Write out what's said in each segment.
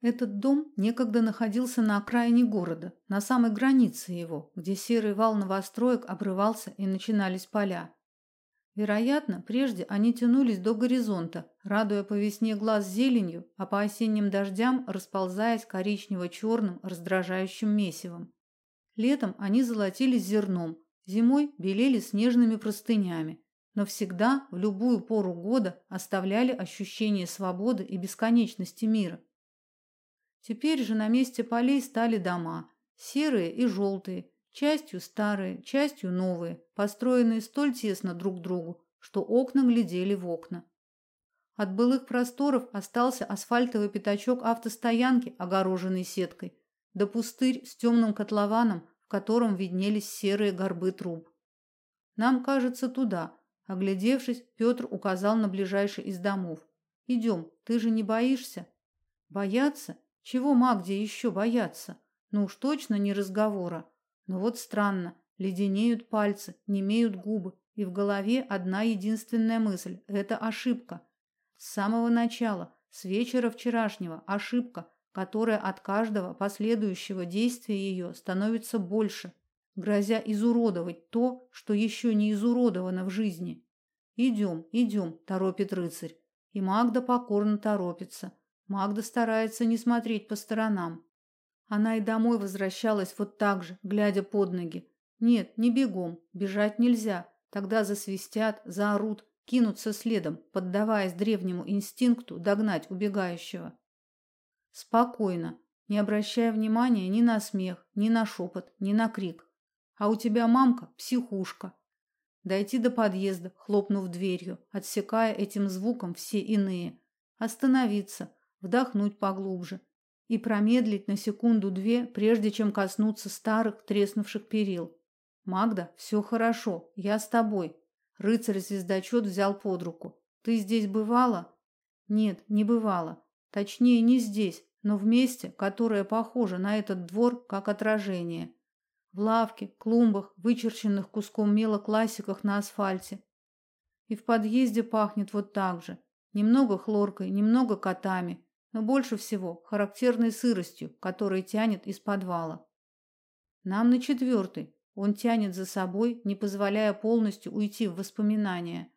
Этот дом некогда находился на окраине города, на самой границе его, где серый вал новостроек обрывался и начинались поля. Вероятно, прежде они тянулись до горизонта, радуя по весне глаз зеленью, а по осенним дождям расползаясь коричнево-черным раздражающим месивом. Летом они золотились зерном, зимой белели снежными простынями, но всегда в любую пору года оставляли ощущение свободы и бесконечности мира. Теперь же на месте полей стали дома, серые и желтые, частью старые, частью новые, построенные столь тесно друг к другу, что окна глядели в окна. От былых просторов остался асфальтовый пятачок автостоянки, огороженный сеткой, да пустырь с темным котлованом, в котором виднелись серые горбы труб. Нам кажется туда. Оглядевшись, Петр указал на ближайший из домов. Идем, ты же не боишься? Бояться? Чего Магде еще бояться? Ну уж точно не разговора. Но вот странно, леденеют пальцы, немеют губы, и в голове одна единственная мысль это ошибка. С самого начала, с вечера вчерашнего, ошибка, которая от каждого последующего действия ее становится больше, грозя изуродовать то, что еще не изуродовано в жизни. Идем, идем, торопит рыцарь. И Магда покорно торопится. Магда старается не смотреть по сторонам. Она и домой возвращалась вот так же, глядя под ноги. Нет, не бегом, бежать нельзя. Тогда засвистят, заорут, кинутся следом, поддаваясь древнему инстинкту догнать убегающего. Спокойно, не обращая внимания ни на смех, ни на шепот, ни на крик. А у тебя мамка психушка. Дойти до подъезда, хлопнув дверью, отсекая этим звуком все иные. Остановиться, вдохнуть поглубже и промедлить на секунду-две, прежде чем коснуться старых треснувших перил. Магда, все хорошо, я с тобой. Рыцарь-звездочет взял под руку. Ты здесь бывала? Нет, не бывала. Точнее, не здесь, но в месте, которое похоже на этот двор как отражение. В лавке, клумбах, вычерченных куском мела классиках на асфальте. И в подъезде пахнет вот так же. Немного хлоркой, немного котами, но больше всего характерной сыростью, которая тянет из подвала. Нам на четвертый. Он тянет за собой, не позволяя полностью уйти в воспоминания.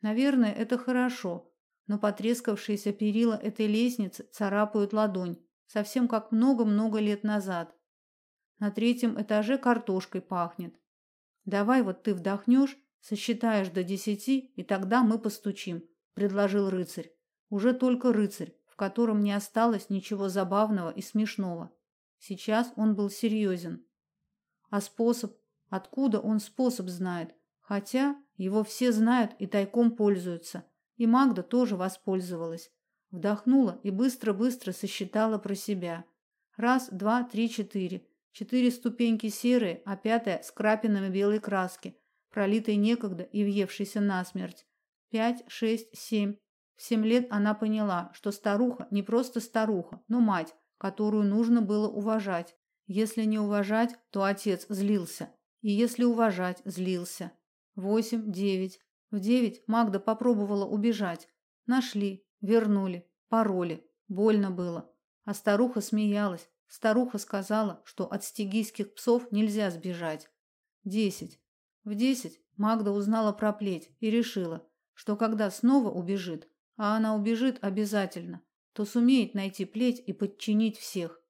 Наверное, это хорошо, но потрескавшиеся перила этой лестницы царапают ладонь, совсем как много-много лет назад. На третьем этаже картошкой пахнет. Давай вот ты вдохнешь, сосчитаешь до десяти, и тогда мы постучим, предложил рыцарь. Уже только рыцарь, в котором не осталось ничего забавного и смешного. Сейчас он был серьезен. А способ, откуда он способ знает? Хотя его все знают и тайком пользуются. И Магда тоже воспользовалась. Вдохнула и быстро-быстро сосчитала про себя. Раз, два, три, четыре. Четыре ступеньки серые, а пятая с крапинами белой краски, пролитой некогда и въевшейся насмерть. Пять, шесть, семь. В семь лет она поняла, что старуха не просто старуха, но мать, которую нужно было уважать. Если не уважать, то отец злился, и если уважать, злился. Восемь, девять. В девять Магда попробовала убежать. Нашли, вернули, пароли. Больно было. А старуха смеялась. Старуха сказала, что от стигийских псов нельзя сбежать. Десять. В десять Магда узнала про плеть и решила, что когда снова убежит, а она убежит обязательно, то сумеет найти плеть и подчинить всех.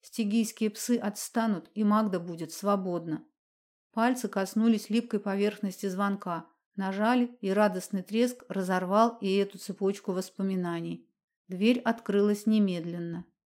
Стигийские псы отстанут, и Магда будет свободна. Пальцы коснулись липкой поверхности звонка, нажали, и радостный треск разорвал и эту цепочку воспоминаний. Дверь открылась немедленно.